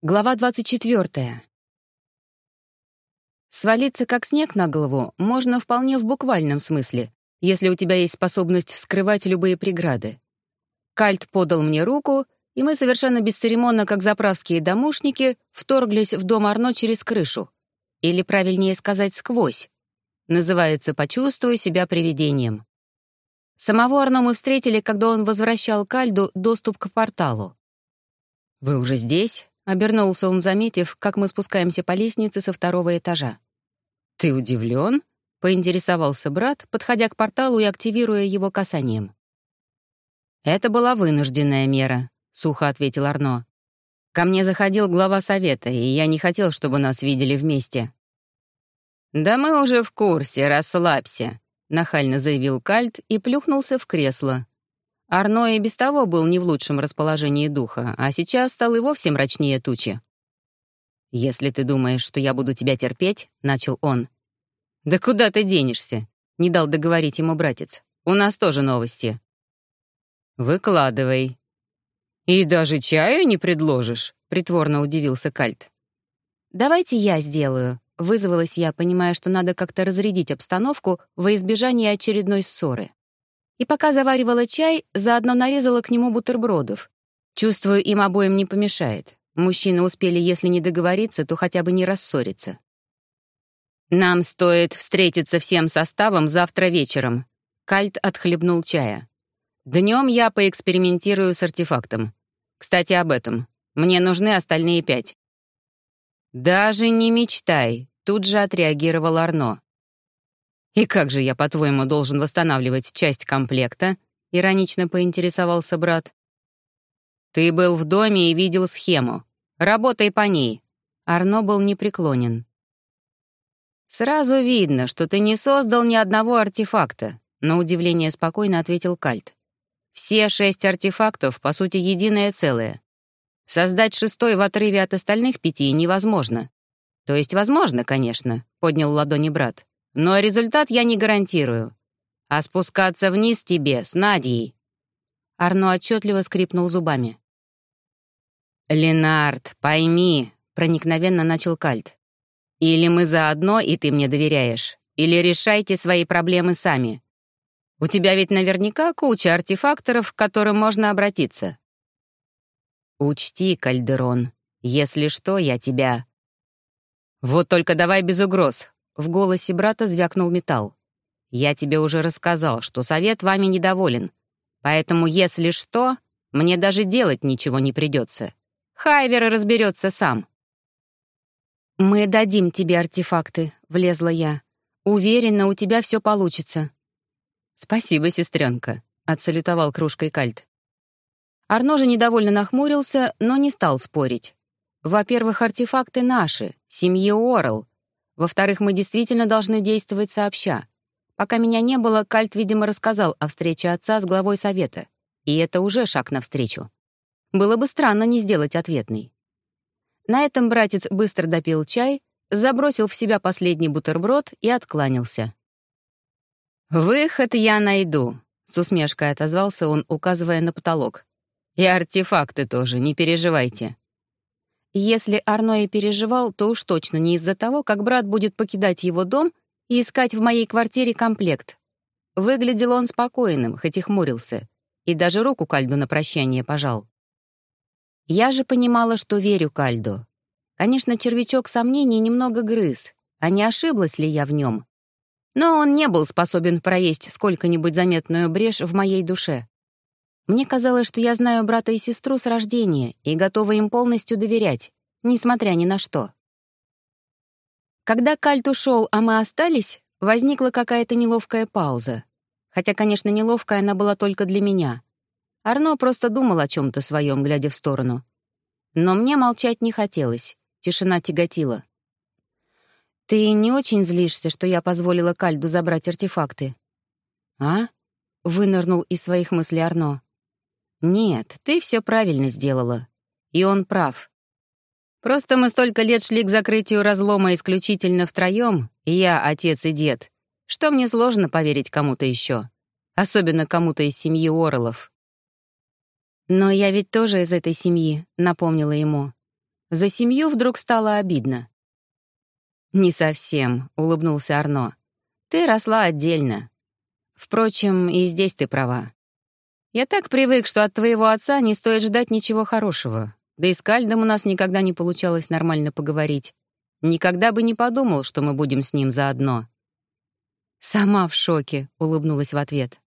Глава 24. Свалиться как снег на голову можно вполне в буквальном смысле, если у тебя есть способность вскрывать любые преграды. Кальт подал мне руку, и мы совершенно бесцеремонно, как заправские домушники, вторглись в дом Арно через крышу. Или, правильнее сказать, сквозь. Называется «Почувствуй себя привидением». Самого Арно мы встретили, когда он возвращал Кальду доступ к порталу. «Вы уже здесь?» Обернулся он, заметив, как мы спускаемся по лестнице со второго этажа. «Ты удивлен?» — поинтересовался брат, подходя к порталу и активируя его касанием. «Это была вынужденная мера», — сухо ответил Арно. «Ко мне заходил глава совета, и я не хотел, чтобы нас видели вместе». «Да мы уже в курсе, расслабься», — нахально заявил Кальт и плюхнулся в кресло, Арно и без того был не в лучшем расположении духа, а сейчас стал и вовсе мрачнее тучи. «Если ты думаешь, что я буду тебя терпеть», — начал он. «Да куда ты денешься?» — не дал договорить ему братец. «У нас тоже новости». «Выкладывай». «И даже чаю не предложишь?» — притворно удивился Кальт. «Давайте я сделаю», — вызвалась я, понимая, что надо как-то разрядить обстановку во избежание очередной ссоры. И пока заваривала чай, заодно нарезала к нему бутербродов. Чувствую, им обоим не помешает. Мужчины успели, если не договориться, то хотя бы не рассориться. «Нам стоит встретиться всем составом завтра вечером», — Кальт отхлебнул чая. «Днем я поэкспериментирую с артефактом. Кстати, об этом. Мне нужны остальные пять». «Даже не мечтай», — тут же отреагировал Арно. «И как же я, по-твоему, должен восстанавливать часть комплекта?» — иронично поинтересовался брат. «Ты был в доме и видел схему. Работай по ней». Арно был непреклонен. «Сразу видно, что ты не создал ни одного артефакта», — на удивление спокойно ответил Кальт. «Все шесть артефактов, по сути, единое целое. Создать шестой в отрыве от остальных пяти невозможно. То есть возможно, конечно», — поднял ладони брат. Но результат я не гарантирую. А спускаться вниз тебе с Надей. Арно отчетливо скрипнул зубами. «Ленард, пойми», — проникновенно начал Кальт. «Или мы заодно, и ты мне доверяешь, или решайте свои проблемы сами. У тебя ведь наверняка куча артефакторов, к которым можно обратиться». «Учти, Кальдерон, если что, я тебя...» «Вот только давай без угроз. В голосе брата звякнул металл. «Я тебе уже рассказал, что совет вами недоволен. Поэтому, если что, мне даже делать ничего не придется. Хайвер разберется сам». «Мы дадим тебе артефакты», — влезла я. «Уверена, у тебя все получится». «Спасибо, сестренка», — отсалютовал кружкой кальт. Арно же недовольно нахмурился, но не стал спорить. «Во-первых, артефакты наши, семьи Орл, во-вторых, мы действительно должны действовать сообща. Пока меня не было, Кальт, видимо, рассказал о встрече отца с главой совета. И это уже шаг навстречу. Было бы странно не сделать ответный. На этом братец быстро допил чай, забросил в себя последний бутерброд и откланялся. «Выход я найду», — с усмешкой отозвался он, указывая на потолок. «И артефакты тоже, не переживайте. Если Арно и переживал, то уж точно не из-за того, как брат будет покидать его дом и искать в моей квартире комплект. Выглядел он спокойным, хоть и хмурился, и даже руку Кальду на прощание пожал. Я же понимала, что верю Кальду. Конечно, червячок сомнений немного грыз, а не ошиблась ли я в нем. Но он не был способен проесть сколько-нибудь заметную брешь в моей душе. Мне казалось, что я знаю брата и сестру с рождения и готова им полностью доверять, несмотря ни на что. Когда Кальт ушел, а мы остались, возникла какая-то неловкая пауза. Хотя, конечно, неловкая она была только для меня. Арно просто думал о чем то своем, глядя в сторону. Но мне молчать не хотелось, тишина тяготила. «Ты не очень злишься, что я позволила Кальду забрать артефакты?» «А?» — вынырнул из своих мыслей Арно. «Нет, ты все правильно сделала. И он прав. Просто мы столько лет шли к закрытию разлома исключительно втроем, я, отец и дед, что мне сложно поверить кому-то еще, особенно кому-то из семьи Орлов. «Но я ведь тоже из этой семьи», — напомнила ему. За семью вдруг стало обидно. «Не совсем», — улыбнулся Арно. «Ты росла отдельно. Впрочем, и здесь ты права. Я так привык, что от твоего отца не стоит ждать ничего хорошего. Да и с Кальдом у нас никогда не получалось нормально поговорить. Никогда бы не подумал, что мы будем с ним заодно». «Сама в шоке», — улыбнулась в ответ.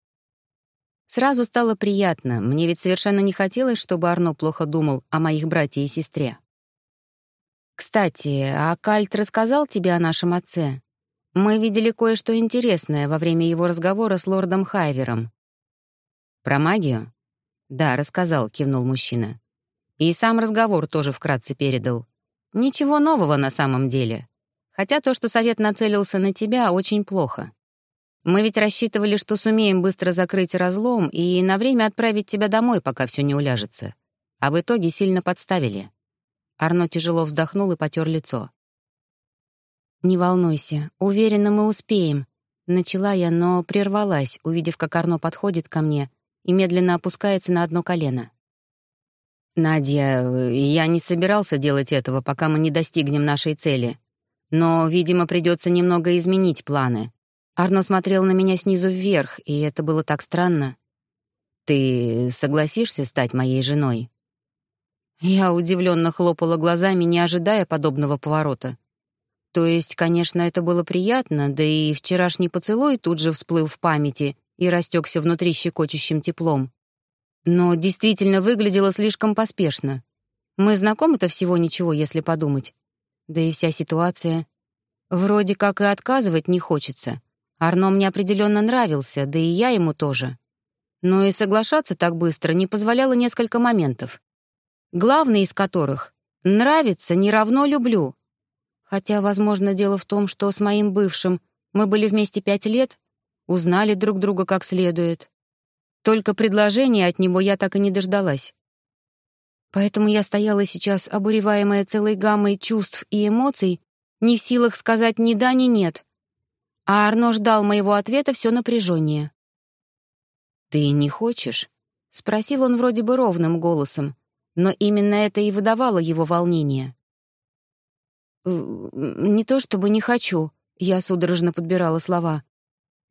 Сразу стало приятно, мне ведь совершенно не хотелось, чтобы Арно плохо думал о моих братьях и сестре. «Кстати, а Кальт рассказал тебе о нашем отце? Мы видели кое-что интересное во время его разговора с лордом Хайвером». «Про магию?» «Да, рассказал», — кивнул мужчина. «И сам разговор тоже вкратце передал. Ничего нового на самом деле. Хотя то, что совет нацелился на тебя, очень плохо. Мы ведь рассчитывали, что сумеем быстро закрыть разлом и на время отправить тебя домой, пока все не уляжется. А в итоге сильно подставили». Арно тяжело вздохнул и потер лицо. «Не волнуйся, уверена, мы успеем», — начала я, но прервалась, увидев, как Арно подходит ко мне и медленно опускается на одно колено. «Надя, я не собирался делать этого, пока мы не достигнем нашей цели. Но, видимо, придется немного изменить планы. Арно смотрел на меня снизу вверх, и это было так странно. «Ты согласишься стать моей женой?» Я удивленно хлопала глазами, не ожидая подобного поворота. То есть, конечно, это было приятно, да и вчерашний поцелуй тут же всплыл в памяти и растекся внутри щекочущим теплом. Но действительно выглядело слишком поспешно. Мы знакомы-то всего ничего, если подумать. Да и вся ситуация. Вроде как и отказывать не хочется. Арно мне определенно нравился, да и я ему тоже. Но и соглашаться так быстро не позволяло несколько моментов. Главный из которых — «нравится не равно люблю». Хотя, возможно, дело в том, что с моим бывшим мы были вместе пять лет, узнали друг друга как следует. Только предложения от него я так и не дождалась. Поэтому я стояла сейчас, обуреваемая целой гаммой чувств и эмоций, не в силах сказать ни да, ни нет — а Арно ждал моего ответа все напряжение. «Ты не хочешь?» — спросил он вроде бы ровным голосом, но именно это и выдавало его волнение. «Не то чтобы не хочу», — я судорожно подбирала слова.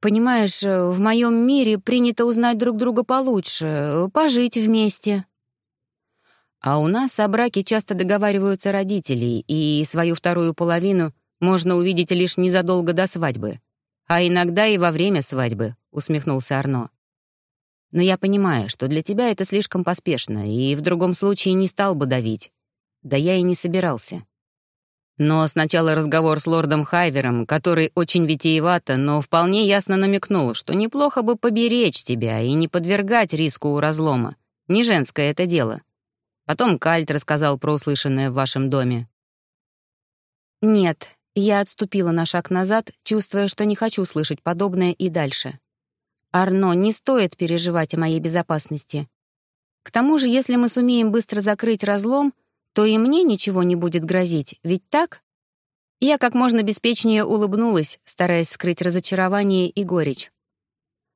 «Понимаешь, в моем мире принято узнать друг друга получше, пожить вместе». А у нас о браке часто договариваются родители, и свою вторую половину можно увидеть лишь незадолго до свадьбы. А иногда и во время свадьбы», — усмехнулся Арно. «Но я понимаю, что для тебя это слишком поспешно, и в другом случае не стал бы давить. Да я и не собирался». Но сначала разговор с лордом Хайвером, который очень витиевато, но вполне ясно намекнул, что неплохо бы поберечь тебя и не подвергать риску у разлома. Не женское это дело. Потом Кальт рассказал про услышанное в вашем доме. «Нет, я отступила на шаг назад, чувствуя, что не хочу слышать подобное и дальше. «Арно, не стоит переживать о моей безопасности. К тому же, если мы сумеем быстро закрыть разлом, то и мне ничего не будет грозить, ведь так?» Я как можно беспечнее улыбнулась, стараясь скрыть разочарование и горечь.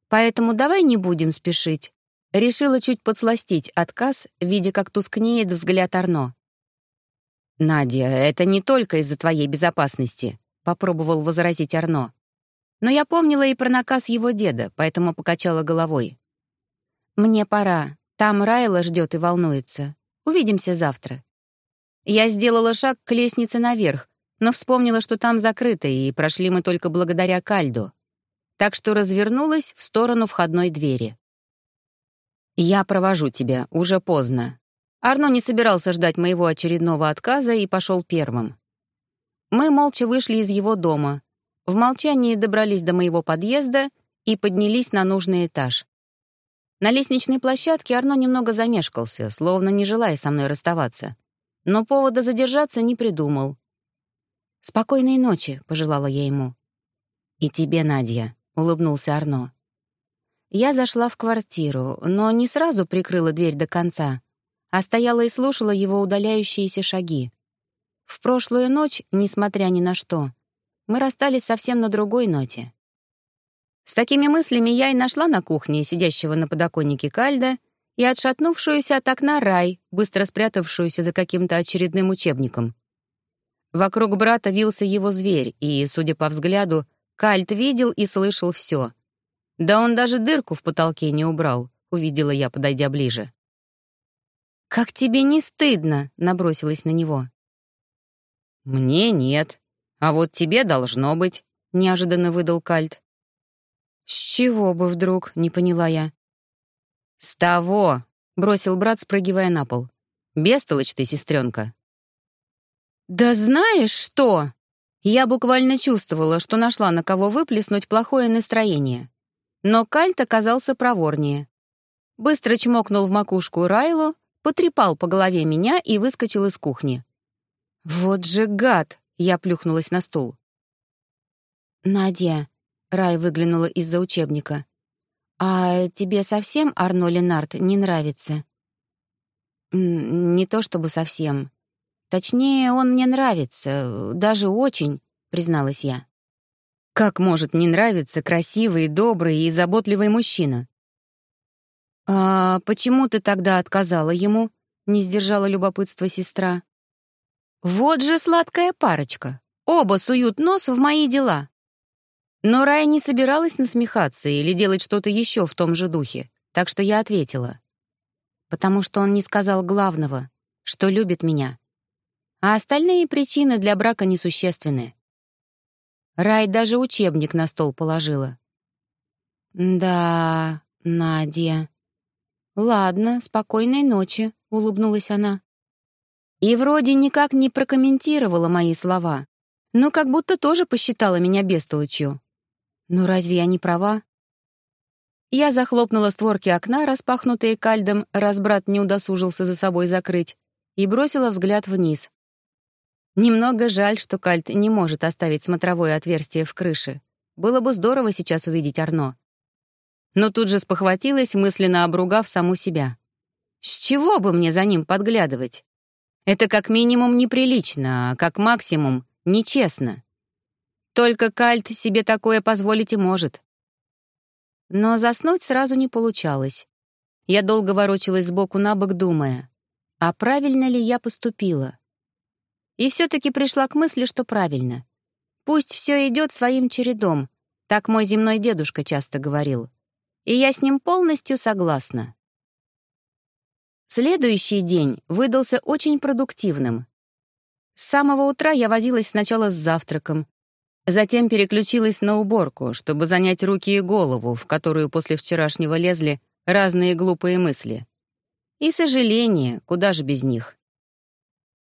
«Поэтому давай не будем спешить». Решила чуть подсластить отказ, видя, как тускнеет взгляд Арно. «Надя, это не только из-за твоей безопасности», — попробовал возразить Арно. Но я помнила и про наказ его деда, поэтому покачала головой. «Мне пора. Там Райла ждет и волнуется. Увидимся завтра». Я сделала шаг к лестнице наверх, но вспомнила, что там закрыто, и прошли мы только благодаря Кальду. Так что развернулась в сторону входной двери. «Я провожу тебя, уже поздно», Арно не собирался ждать моего очередного отказа и пошел первым. Мы молча вышли из его дома, в молчании добрались до моего подъезда и поднялись на нужный этаж. На лестничной площадке Арно немного замешкался, словно не желая со мной расставаться. Но повода задержаться не придумал. «Спокойной ночи», — пожелала я ему. «И тебе, Надя», — улыбнулся Арно. Я зашла в квартиру, но не сразу прикрыла дверь до конца а стояла и слушала его удаляющиеся шаги. В прошлую ночь, несмотря ни на что, мы расстались совсем на другой ноте. С такими мыслями я и нашла на кухне сидящего на подоконнике Кальда и отшатнувшуюся от окна Рай, быстро спрятавшуюся за каким-то очередным учебником. Вокруг брата вился его зверь, и, судя по взгляду, Кальт видел и слышал все. Да он даже дырку в потолке не убрал, увидела я, подойдя ближе. «Как тебе не стыдно?» — набросилась на него. «Мне нет, а вот тебе должно быть», — неожиданно выдал Кальт. «С чего бы вдруг?» — не поняла я. «С того!» — бросил брат, спрыгивая на пол. «Бестолочь ты, сестренка!» «Да знаешь что?» Я буквально чувствовала, что нашла на кого выплеснуть плохое настроение. Но Кальт оказался проворнее. Быстро чмокнул в макушку Райлу, потрепал по голове меня и выскочил из кухни. «Вот же гад!» — я плюхнулась на стул. «Надя», — Рай выглянула из-за учебника, «а тебе совсем Арно Ленард не нравится?» «Не то чтобы совсем. Точнее, он мне нравится, даже очень», — призналась я. «Как может не нравиться красивый, добрый и заботливый мужчина?» «А почему ты тогда отказала ему?» — не сдержала любопытство сестра. «Вот же сладкая парочка! Оба суют нос в мои дела!» Но Рая не собиралась насмехаться или делать что-то еще в том же духе, так что я ответила. «Потому что он не сказал главного, что любит меня. А остальные причины для брака несущественны». Рай даже учебник на стол положила. «Да, Надя», «Ладно, спокойной ночи», — улыбнулась она. И вроде никак не прокомментировала мои слова, но как будто тоже посчитала меня бестолочью. Но разве я не права? Я захлопнула створки окна, распахнутые кальдом, раз брат не удосужился за собой закрыть, и бросила взгляд вниз. Немного жаль, что кальд не может оставить смотровое отверстие в крыше. Было бы здорово сейчас увидеть Арно но тут же спохватилась, мысленно обругав саму себя. С чего бы мне за ним подглядывать? Это как минимум неприлично, а как максимум нечестно. Только Кальт себе такое позволить и может. Но заснуть сразу не получалось. Я долго ворочалась сбоку на бок, думая, а правильно ли я поступила? И все-таки пришла к мысли, что правильно. Пусть все идет своим чередом, так мой земной дедушка часто говорил и я с ним полностью согласна. Следующий день выдался очень продуктивным. С самого утра я возилась сначала с завтраком, затем переключилась на уборку, чтобы занять руки и голову, в которую после вчерашнего лезли разные глупые мысли. И сожаление, куда же без них.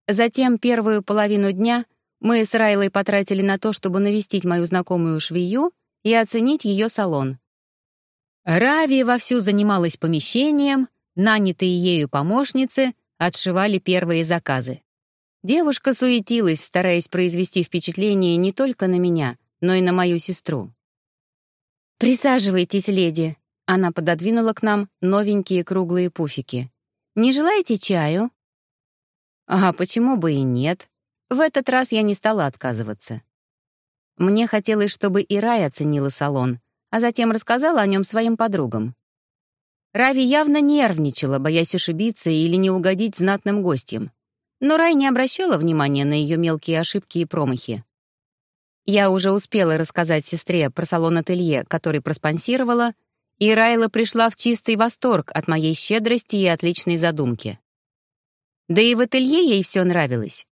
Затем первую половину дня мы с Райлой потратили на то, чтобы навестить мою знакомую швею и оценить ее салон. Рави вовсю занималась помещением, нанятые ею помощницы отшивали первые заказы. Девушка суетилась, стараясь произвести впечатление не только на меня, но и на мою сестру. «Присаживайтесь, леди», — она пододвинула к нам новенькие круглые пуфики. «Не желаете чаю?» «А почему бы и нет?» В этот раз я не стала отказываться. Мне хотелось, чтобы и Рай оценила салон, а затем рассказала о нем своим подругам. Рави явно нервничала, боясь ошибиться или не угодить знатным гостям. Но Рай не обращала внимания на ее мелкие ошибки и промахи. Я уже успела рассказать сестре про салон-ателье, который проспонсировала, и Райла пришла в чистый восторг от моей щедрости и отличной задумки. Да и в ателье ей все нравилось.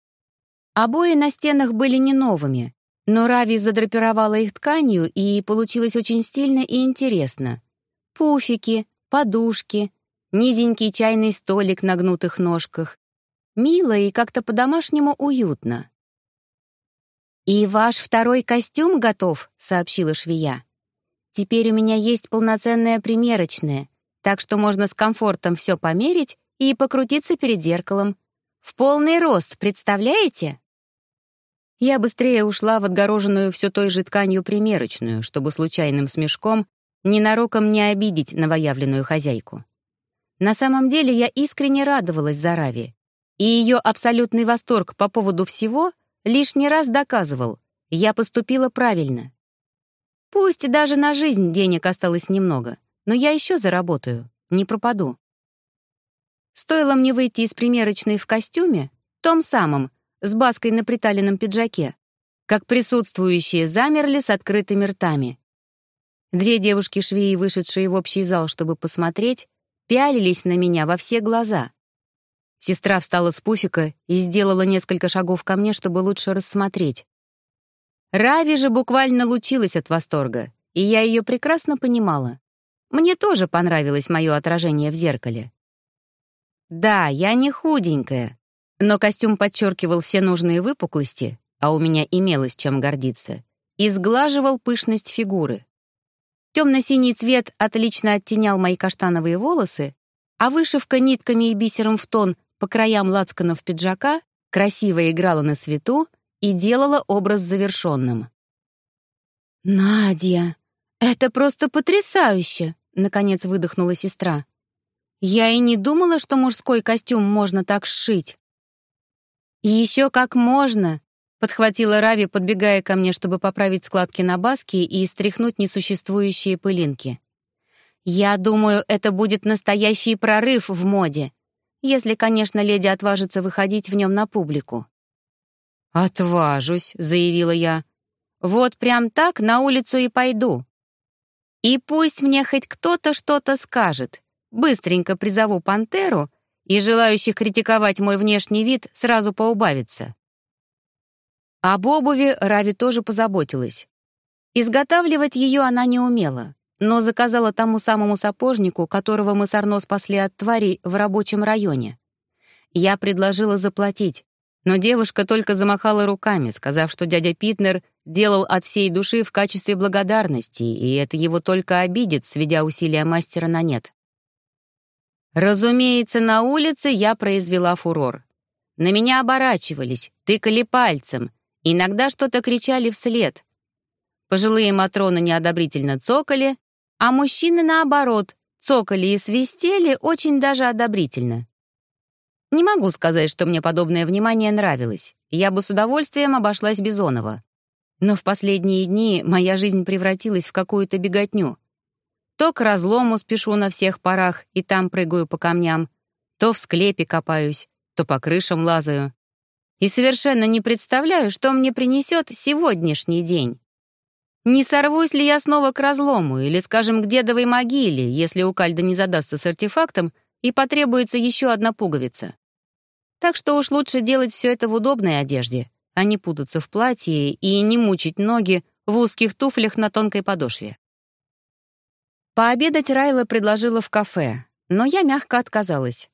Обои на стенах были не новыми, но Рави задрапировала их тканью, и получилось очень стильно и интересно. Пуфики, подушки, низенький чайный столик на гнутых ножках. Мило и как-то по-домашнему уютно. «И ваш второй костюм готов», — сообщила швея. «Теперь у меня есть полноценная примерочная, так что можно с комфортом все померить и покрутиться перед зеркалом. В полный рост, представляете?» Я быстрее ушла в отгороженную все той же тканью примерочную, чтобы случайным смешком ненароком не обидеть новоявленную хозяйку. На самом деле я искренне радовалась за Рави, и ее абсолютный восторг по поводу всего лишний раз доказывал, я поступила правильно. Пусть даже на жизнь денег осталось немного, но я еще заработаю, не пропаду. Стоило мне выйти из примерочной в костюме, том самом, с баской на приталенном пиджаке, как присутствующие замерли с открытыми ртами. Две девушки-швеи, вышедшие в общий зал, чтобы посмотреть, пялились на меня во все глаза. Сестра встала с пуфика и сделала несколько шагов ко мне, чтобы лучше рассмотреть. Рави же буквально лучилась от восторга, и я ее прекрасно понимала. Мне тоже понравилось мое отражение в зеркале. Да, я не худенькая, но костюм подчеркивал все нужные выпуклости, а у меня имелось чем гордиться, и сглаживал пышность фигуры. Темно-синий цвет отлично оттенял мои каштановые волосы, а вышивка нитками и бисером в тон по краям лацканов пиджака красиво играла на свету и делала образ завершенным. «Надя, это просто потрясающе!» — наконец выдохнула сестра. «Я и не думала, что мужской костюм можно так сшить». «Еще как можно!» — подхватила Рави, подбегая ко мне, чтобы поправить складки на баске и стряхнуть несуществующие пылинки. «Я думаю, это будет настоящий прорыв в моде если, конечно, леди отважится выходить в нем на публику. «Отважусь», — заявила я. «Вот прям так на улицу и пойду. И пусть мне хоть кто-то что-то скажет. Быстренько призову пантеру, и желающих критиковать мой внешний вид сразу поубавится». Об обуви Рави тоже позаботилась. Изготавливать ее она не умела но заказала тому самому сапожнику, которого мы с Арно спасли от тварей в рабочем районе. Я предложила заплатить, но девушка только замахала руками, сказав, что дядя Питнер делал от всей души в качестве благодарности, и это его только обидит, сведя усилия мастера на нет. Разумеется, на улице я произвела фурор. На меня оборачивались, тыкали пальцем, иногда что-то кричали вслед. Пожилые матроны неодобрительно цокали, а мужчины, наоборот, цокали и свистели очень даже одобрительно. Не могу сказать, что мне подобное внимание нравилось. Я бы с удовольствием обошлась Бизонова. Но в последние дни моя жизнь превратилась в какую-то беготню. То к разлому спешу на всех парах и там прыгаю по камням, то в склепе копаюсь, то по крышам лазаю. И совершенно не представляю, что мне принесет сегодняшний день. Не сорвусь ли я снова к разлому или, скажем, к дедовой могиле, если у Кальда не задастся с артефактом и потребуется еще одна пуговица? Так что уж лучше делать все это в удобной одежде, а не путаться в платье и не мучить ноги в узких туфлях на тонкой подошве. Пообедать Райла предложила в кафе, но я мягко отказалась.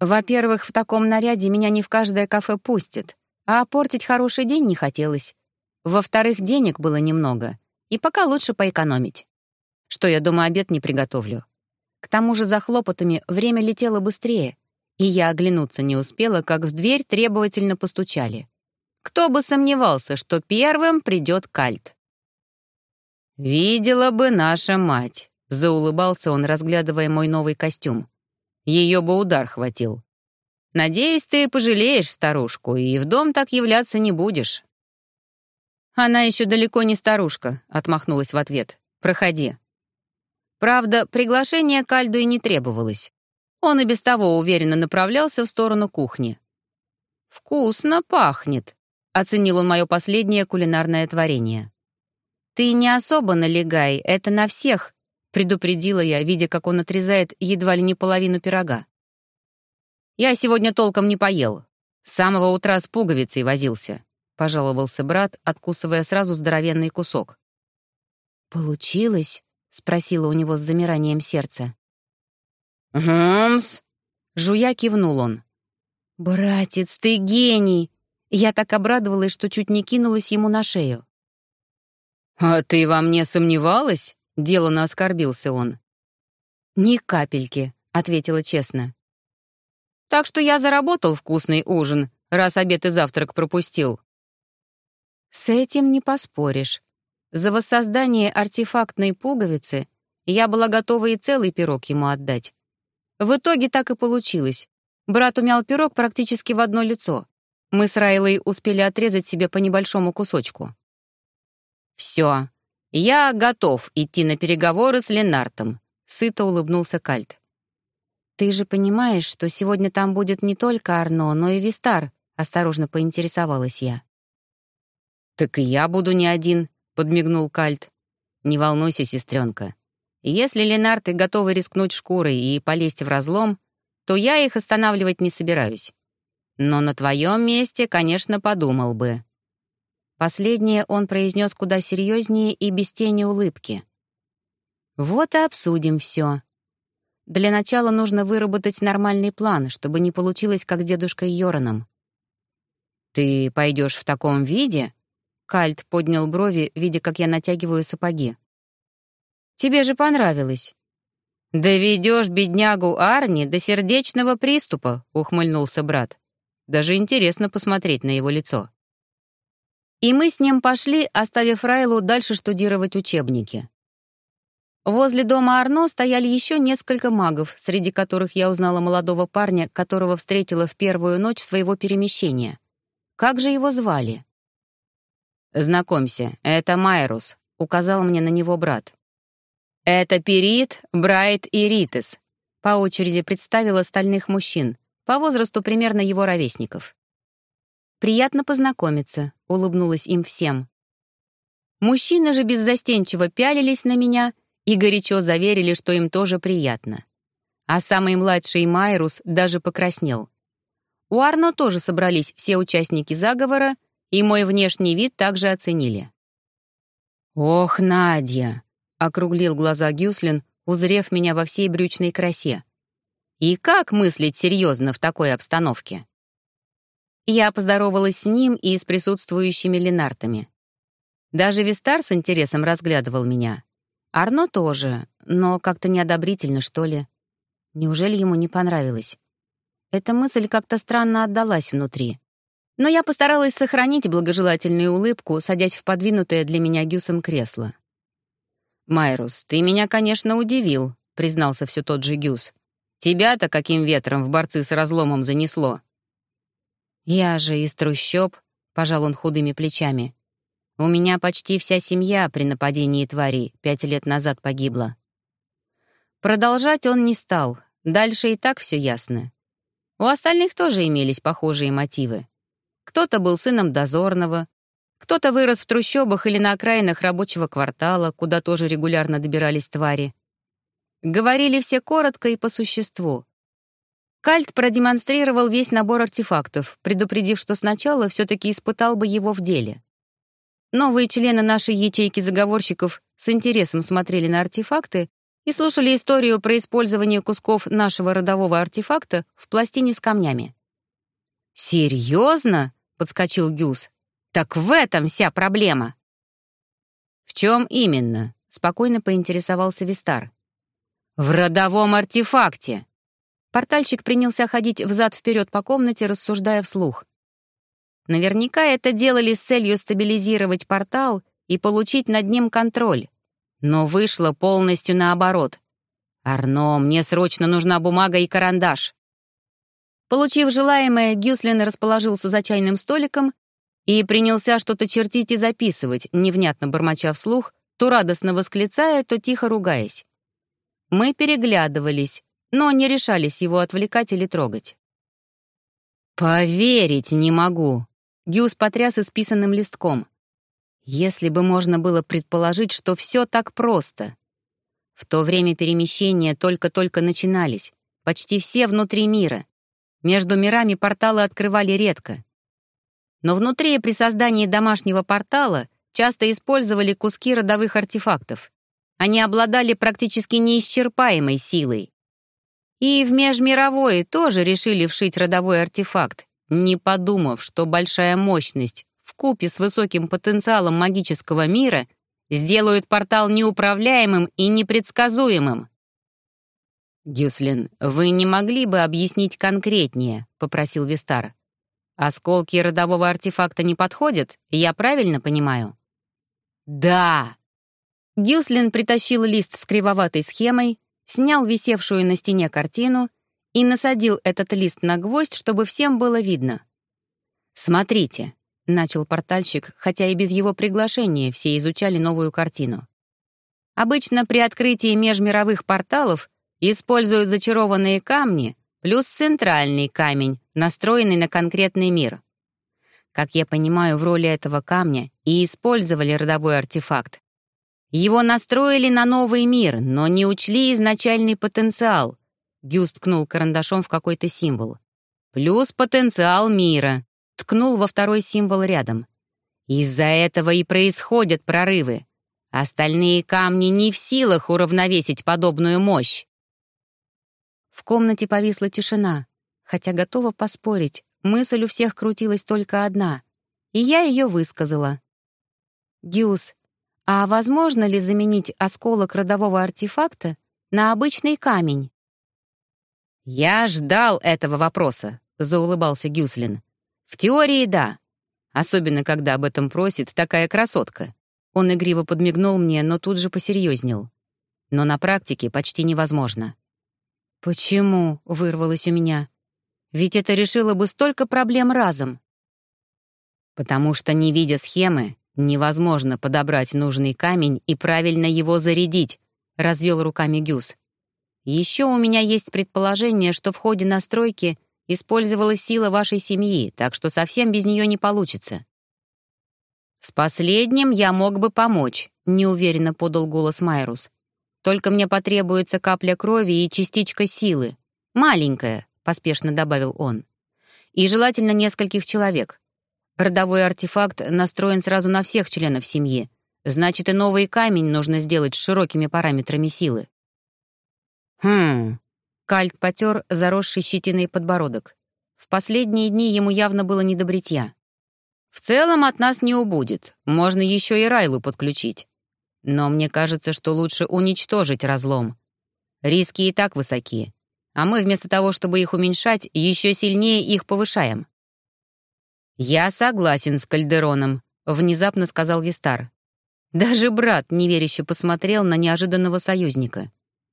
Во-первых, в таком наряде меня не в каждое кафе пустят, а портить хороший день не хотелось. Во-вторых, денег было немного, и пока лучше поэкономить. Что я дома обед не приготовлю. К тому же за хлопотами время летело быстрее, и я оглянуться не успела, как в дверь требовательно постучали. Кто бы сомневался, что первым придет кальт. «Видела бы наша мать», — заулыбался он, разглядывая мой новый костюм. Ее бы удар хватил. «Надеюсь, ты пожалеешь старушку и в дом так являться не будешь». «Она еще далеко не старушка», — отмахнулась в ответ. «Проходи». Правда, приглашение Кальду и не требовалось. Он и без того уверенно направлялся в сторону кухни. «Вкусно пахнет», — оценил он мое последнее кулинарное творение. «Ты не особо налегай, это на всех», — предупредила я, видя, как он отрезает едва ли не половину пирога. «Я сегодня толком не поел. С самого утра с пуговицей возился. — пожаловался брат, откусывая сразу здоровенный кусок. «Получилось?» — спросила у него с замиранием сердца. «Гмс!» — жуя кивнул он. «Братец, ты гений!» Я так обрадовалась, что чуть не кинулась ему на шею. «А ты во мне сомневалась?» — деланно оскорбился он. «Ни капельки», — ответила честно. «Так что я заработал вкусный ужин, раз обед и завтрак пропустил. С этим не поспоришь. За воссоздание артефактной пуговицы я была готова и целый пирог ему отдать. В итоге так и получилось. Брат умял пирог практически в одно лицо. Мы с Райлой успели отрезать себе по небольшому кусочку. «Все, я готов идти на переговоры с Ленартом», — сыто улыбнулся Кальт. «Ты же понимаешь, что сегодня там будет не только Арно, но и Вистар», — осторожно поинтересовалась я. «Так и я буду не один», — подмигнул Кальт. «Не волнуйся, сестренка. Если Ленарты готовы рискнуть шкурой и полезть в разлом, то я их останавливать не собираюсь. Но на твоем месте, конечно, подумал бы». Последнее он произнес куда серьезнее и без тени улыбки. «Вот и обсудим все. Для начала нужно выработать нормальный план, чтобы не получилось, как с дедушкой Йораном». «Ты пойдешь в таком виде?» Кальт поднял брови, видя, как я натягиваю сапоги. «Тебе же понравилось». «Доведешь беднягу Арни до сердечного приступа», — ухмыльнулся брат. Даже интересно посмотреть на его лицо. И мы с ним пошли, оставив Райлу дальше штудировать учебники. Возле дома Арно стояли еще несколько магов, среди которых я узнала молодого парня, которого встретила в первую ночь своего перемещения. Как же его звали? «Знакомься, это Майрус», — указал мне на него брат. «Это Перит, Брайт и Ритес», — по очереди представил остальных мужчин, по возрасту примерно его ровесников. «Приятно познакомиться», — улыбнулась им всем. Мужчины же беззастенчиво пялились на меня и горячо заверили, что им тоже приятно. А самый младший Майрус даже покраснел. У Арно тоже собрались все участники заговора, и мой внешний вид также оценили. «Ох, Надя!» — округлил глаза Гюслин, узрев меня во всей брючной красе. «И как мыслить серьезно в такой обстановке?» Я поздоровалась с ним и с присутствующими ленартами. Даже Вистар с интересом разглядывал меня. Арно тоже, но как-то неодобрительно, что ли. Неужели ему не понравилось? Эта мысль как-то странно отдалась внутри. Но я постаралась сохранить благожелательную улыбку, садясь в подвинутое для меня Гюсом кресло. «Майрус, ты меня, конечно, удивил», — признался все тот же Гюс. «Тебя-то каким ветром в борцы с разломом занесло?» «Я же из трущоб», — пожал он худыми плечами. «У меня почти вся семья при нападении твари пять лет назад погибла». Продолжать он не стал, дальше и так все ясно. У остальных тоже имелись похожие мотивы. Кто-то был сыном дозорного, кто-то вырос в трущобах или на окраинах рабочего квартала, куда тоже регулярно добирались твари. Говорили все коротко и по существу. Кальт продемонстрировал весь набор артефактов, предупредив, что сначала все-таки испытал бы его в деле. Новые члены нашей ячейки заговорщиков с интересом смотрели на артефакты и слушали историю про использование кусков нашего родового артефакта в пластине с камнями. «Серьезно?» — подскочил Гюс. «Так в этом вся проблема!» «В чем именно?» — спокойно поинтересовался Вистар. «В родовом артефакте!» Портальщик принялся ходить взад-вперед по комнате, рассуждая вслух. Наверняка это делали с целью стабилизировать портал и получить над ним контроль. Но вышло полностью наоборот. «Арно, мне срочно нужна бумага и карандаш». Получив желаемое, Гюслин расположился за чайным столиком и принялся что-то чертить и записывать, невнятно бормоча вслух, то радостно восклицая, то тихо ругаясь. Мы переглядывались, но не решались его отвлекать или трогать. «Поверить не могу!» Гюс потряс исписанным листком. «Если бы можно было предположить, что все так просто!» В то время перемещения только-только начинались, почти все внутри мира. Между мирами порталы открывали редко. Но внутри при создании домашнего портала часто использовали куски родовых артефактов. Они обладали практически неисчерпаемой силой. И в межмировой тоже решили вшить родовой артефакт, не подумав, что большая мощность в купе с высоким потенциалом магического мира сделают портал неуправляемым и непредсказуемым. «Гюслин, вы не могли бы объяснить конкретнее?» — попросил Вистар. «Осколки родового артефакта не подходят, я правильно понимаю?» «Да!» Гюслин притащил лист с кривоватой схемой, снял висевшую на стене картину и насадил этот лист на гвоздь, чтобы всем было видно. «Смотрите», — начал портальщик, хотя и без его приглашения все изучали новую картину. Обычно при открытии межмировых порталов используют зачарованные камни плюс центральный камень, настроенный на конкретный мир. Как я понимаю, в роли этого камня и использовали родовой артефакт. Его настроили на новый мир, но не учли изначальный потенциал. Гюст ткнул карандашом в какой-то символ. Плюс потенциал мира. Ткнул во второй символ рядом. Из-за этого и происходят прорывы. Остальные камни не в силах уравновесить подобную мощь. В комнате повисла тишина, хотя готова поспорить, мысль у всех крутилась только одна, и я ее высказала. «Гюс, а возможно ли заменить осколок родового артефакта на обычный камень?» «Я ждал этого вопроса», — заулыбался Гюслин. «В теории — да. Особенно, когда об этом просит такая красотка». Он игриво подмигнул мне, но тут же посерьезнел. «Но на практике почти невозможно». «Почему?» — вырвалось у меня. «Ведь это решило бы столько проблем разом». «Потому что, не видя схемы, невозможно подобрать нужный камень и правильно его зарядить», — развел руками Гюс. «Еще у меня есть предположение, что в ходе настройки использовалась сила вашей семьи, так что совсем без нее не получится». «С последним я мог бы помочь», — неуверенно подал голос Майрус. Только мне потребуется капля крови и частичка силы. Маленькая, поспешно добавил он. И желательно нескольких человек. Родовой артефакт настроен сразу на всех членов семьи. Значит, и новый камень нужно сделать с широкими параметрами силы. Хм. Кальт потер заросший щетиной подбородок. В последние дни ему явно было не. В целом от нас не убудет. Можно еще и Райлу подключить. Но мне кажется, что лучше уничтожить разлом. Риски и так высоки, а мы вместо того, чтобы их уменьшать, еще сильнее их повышаем. «Я согласен с Кальдероном», — внезапно сказал Вистар. Даже брат неверяще посмотрел на неожиданного союзника.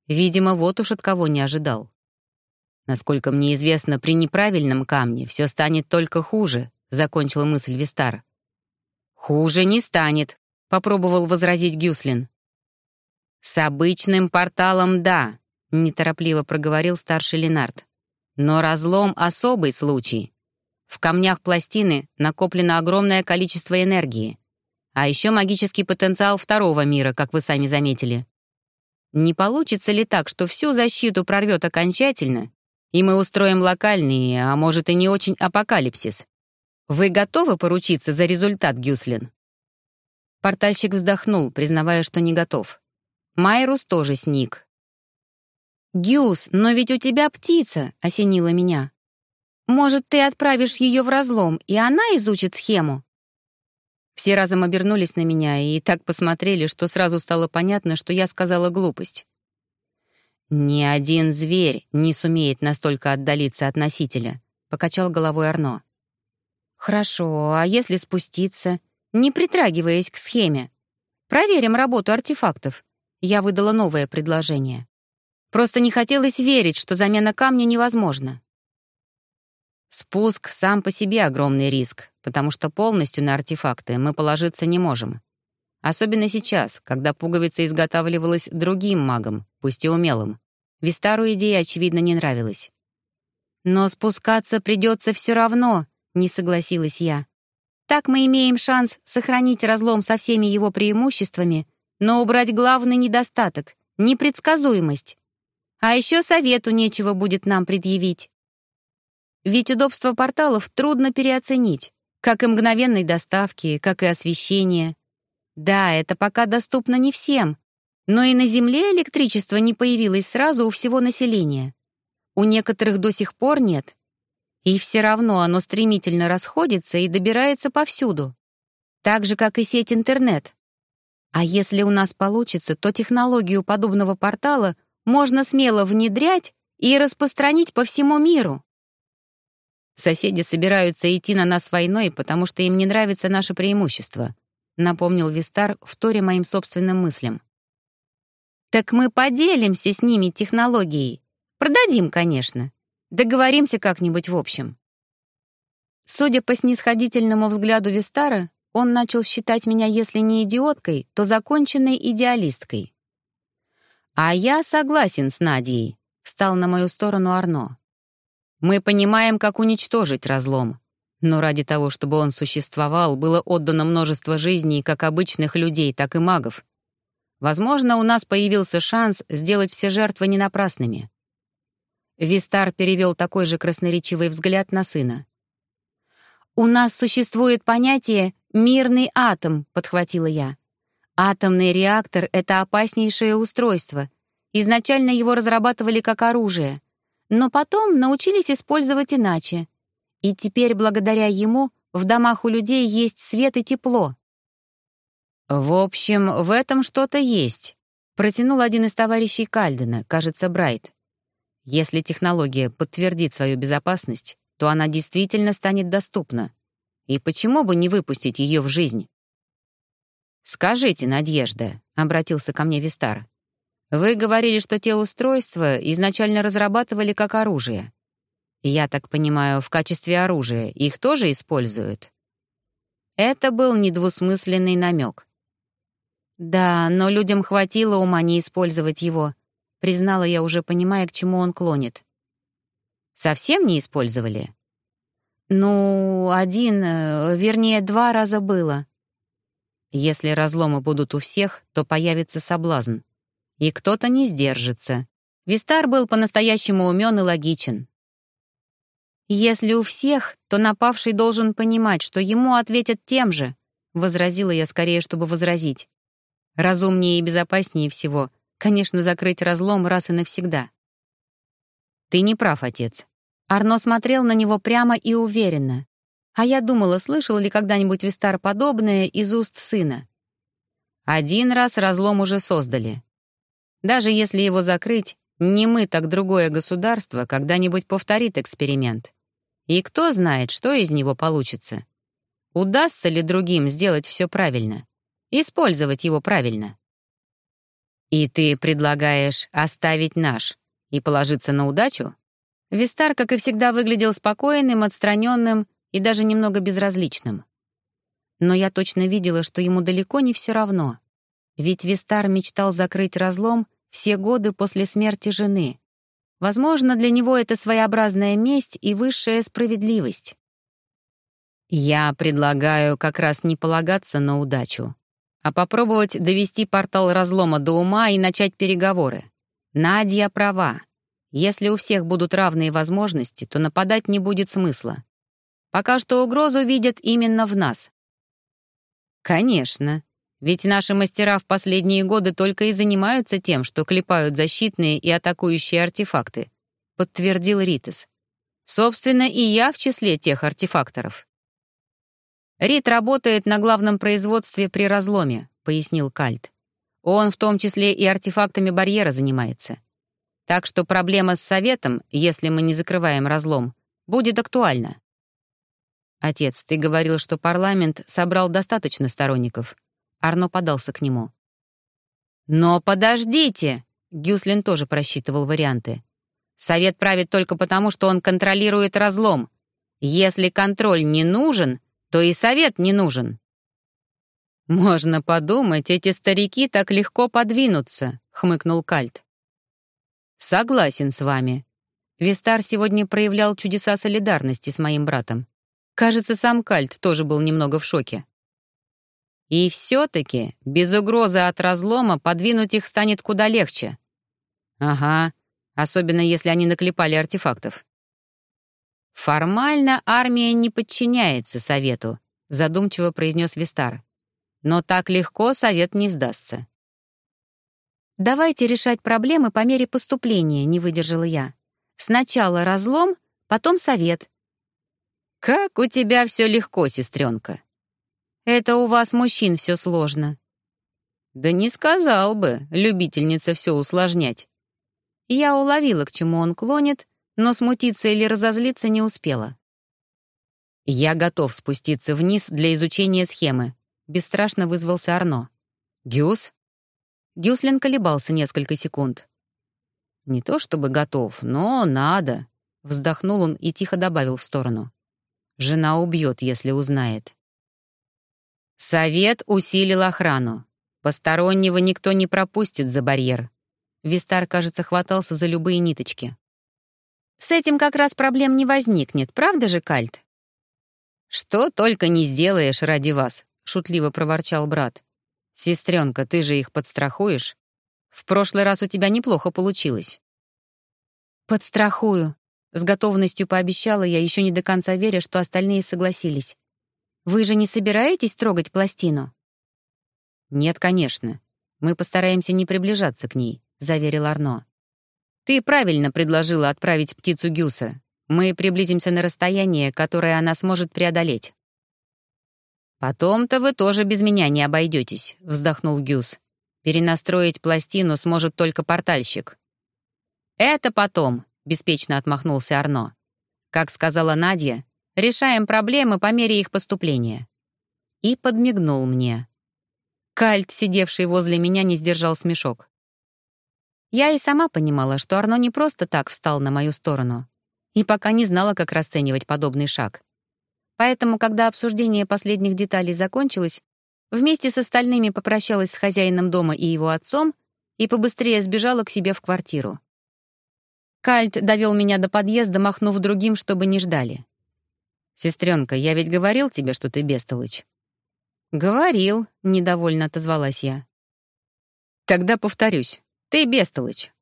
Видимо, вот уж от кого не ожидал. «Насколько мне известно, при неправильном камне все станет только хуже», — закончила мысль Вистар. «Хуже не станет», попробовал возразить Гюслин. «С обычным порталом — да», — неторопливо проговорил старший Ленард. «Но разлом — особый случай. В камнях пластины накоплено огромное количество энергии, а еще магический потенциал второго мира, как вы сами заметили. Не получится ли так, что всю защиту прорвет окончательно, и мы устроим локальный, а может и не очень апокалипсис? Вы готовы поручиться за результат, Гюслин?» Портальщик вздохнул, признавая, что не готов. Майрус тоже сник. «Гюс, но ведь у тебя птица!» — осенила меня. «Может, ты отправишь ее в разлом, и она изучит схему?» Все разом обернулись на меня и так посмотрели, что сразу стало понятно, что я сказала глупость. «Ни один зверь не сумеет настолько отдалиться от носителя», — покачал головой Арно. «Хорошо, а если спуститься? Не притрагиваясь к схеме. Проверим работу артефактов. Я выдала новое предложение. Просто не хотелось верить, что замена камня невозможна. Спуск сам по себе огромный риск, потому что полностью на артефакты мы положиться не можем. Особенно сейчас, когда пуговица изготавливалась другим магом, пусть и умелым. Вистару идея, очевидно, не нравилась. «Но спускаться придется все равно», — не согласилась я. Так мы имеем шанс сохранить разлом со всеми его преимуществами, но убрать главный недостаток — непредсказуемость. А еще совету нечего будет нам предъявить. Ведь удобство порталов трудно переоценить, как и мгновенной доставки, как и освещение. Да, это пока доступно не всем, но и на Земле электричество не появилось сразу у всего населения. У некоторых до сих пор нет, и все равно оно стремительно расходится и добирается повсюду. Так же, как и сеть интернет. А если у нас получится, то технологию подобного портала можно смело внедрять и распространить по всему миру. Соседи собираются идти на нас войной, потому что им не нравится наше преимущество, напомнил Вистар, вторя моим собственным мыслям. Так мы поделимся с ними технологией. Продадим, конечно. Договоримся как-нибудь в общем». Судя по снисходительному взгляду Вистара, он начал считать меня, если не идиоткой, то законченной идеалисткой. «А я согласен с Надей», — встал на мою сторону Арно. «Мы понимаем, как уничтожить разлом, но ради того, чтобы он существовал, было отдано множество жизней как обычных людей, так и магов. Возможно, у нас появился шанс сделать все жертвы не напрасными». Вистар перевел такой же красноречивый взгляд на сына. «У нас существует понятие «мирный атом», — подхватила я. Атомный реактор — это опаснейшее устройство. Изначально его разрабатывали как оружие, но потом научились использовать иначе. И теперь, благодаря ему, в домах у людей есть свет и тепло. «В общем, в этом что-то есть», — протянул один из товарищей Кальдена, кажется, Брайт. «Если технология подтвердит свою безопасность, то она действительно станет доступна. И почему бы не выпустить ее в жизнь?» «Скажите, Надежда», — обратился ко мне Вистар, «вы говорили, что те устройства изначально разрабатывали как оружие. Я так понимаю, в качестве оружия их тоже используют?» Это был недвусмысленный намек. «Да, но людям хватило ума не использовать его», — признала я, уже понимая, к чему он клонит. «Совсем не использовали?» «Ну, один, э, вернее, два раза было», если разломы будут у всех, то появится соблазн. И кто-то не сдержится. Вистар был по-настоящему умен и логичен. «Если у всех, то напавший должен понимать, что ему ответят тем же», — возразила я скорее, чтобы возразить. «Разумнее и безопаснее всего, конечно, закрыть разлом раз и навсегда». «Ты не прав, отец». Арно смотрел на него прямо и уверенно. А я думала, слышал ли когда-нибудь Вистар подобное из уст сына. Один раз разлом уже создали. Даже если его закрыть, не мы, так другое государство когда-нибудь повторит эксперимент. И кто знает, что из него получится. Удастся ли другим сделать все правильно? Использовать его правильно? И ты предлагаешь оставить наш и положиться на удачу? Вистар, как и всегда, выглядел спокойным, отстраненным и даже немного безразличным. Но я точно видела, что ему далеко не все равно. Ведь Вистар мечтал закрыть разлом все годы после смерти жены. Возможно, для него это своеобразная месть и высшая справедливость. Я предлагаю как раз не полагаться на удачу, а попробовать довести портал разлома до ума и начать переговоры. Надя права. Если у всех будут равные возможности, то нападать не будет смысла. Пока что угрозу видят именно в нас. Конечно, ведь наши мастера в последние годы только и занимаются тем, что клепают защитные и атакующие артефакты, подтвердил Ритес. Собственно, и я в числе тех артефакторов. Рит работает на главном производстве при разломе, пояснил Кальт. Он в том числе и артефактами барьера занимается. Так что проблема с советом, если мы не закрываем разлом, будет актуальна. «Отец, ты говорил, что парламент собрал достаточно сторонников». Арно подался к нему. «Но подождите!» Гюслин тоже просчитывал варианты. «Совет правит только потому, что он контролирует разлом. Если контроль не нужен, то и совет не нужен». «Можно подумать, эти старики так легко подвинутся», — хмыкнул Кальт. «Согласен с вами. Вистар сегодня проявлял чудеса солидарности с моим братом. Кажется, сам Кальт тоже был немного в шоке. И все-таки без угрозы от разлома подвинуть их станет куда легче. Ага, особенно если они наклепали артефактов. Формально армия не подчиняется совету, задумчиво произнес Вистар. Но так легко совет не сдастся. «Давайте решать проблемы по мере поступления», — не выдержала я. «Сначала разлом, потом совет, «Как у тебя все легко, сестренка!» «Это у вас, мужчин, все сложно». «Да не сказал бы, любительница все усложнять». Я уловила, к чему он клонит, но смутиться или разозлиться не успела. «Я готов спуститься вниз для изучения схемы», — бесстрашно вызвался Арно. «Гюс?» Гюслин колебался несколько секунд. «Не то чтобы готов, но надо», — вздохнул он и тихо добавил в сторону. Жена убьет, если узнает. Совет усилил охрану. Постороннего никто не пропустит за барьер. Вистар, кажется, хватался за любые ниточки. «С этим как раз проблем не возникнет, правда же, Кальт?» «Что только не сделаешь ради вас», — шутливо проворчал брат. «Сестренка, ты же их подстрахуешь? В прошлый раз у тебя неплохо получилось». «Подстрахую», — с готовностью пообещала я, еще не до конца веря, что остальные согласились. «Вы же не собираетесь трогать пластину?» «Нет, конечно. Мы постараемся не приближаться к ней», — заверил Арно. «Ты правильно предложила отправить птицу Гюса. Мы приблизимся на расстояние, которое она сможет преодолеть». «Потом-то вы тоже без меня не обойдетесь», — вздохнул Гюс. «Перенастроить пластину сможет только портальщик». «Это потом», — беспечно отмахнулся Арно. «Как сказала Надя, решаем проблемы по мере их поступления». И подмигнул мне. Кальт, сидевший возле меня, не сдержал смешок. Я и сама понимала, что Арно не просто так встал на мою сторону, и пока не знала, как расценивать подобный шаг. Поэтому, когда обсуждение последних деталей закончилось, вместе с остальными попрощалась с хозяином дома и его отцом и побыстрее сбежала к себе в квартиру. Кальт довел меня до подъезда, махнув другим, чтобы не ждали. «Сестренка, я ведь говорил тебе, что ты бестолочь?» «Говорил», — недовольно отозвалась я. «Тогда повторюсь, ты бестолочь».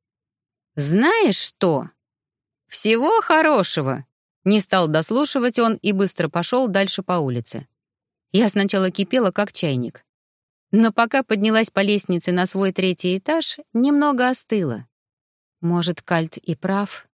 «Знаешь что?» «Всего хорошего!» Не стал дослушивать он и быстро пошел дальше по улице. Я сначала кипела, как чайник. Но пока поднялась по лестнице на свой третий этаж, немного остыла. Может, Кальт и прав,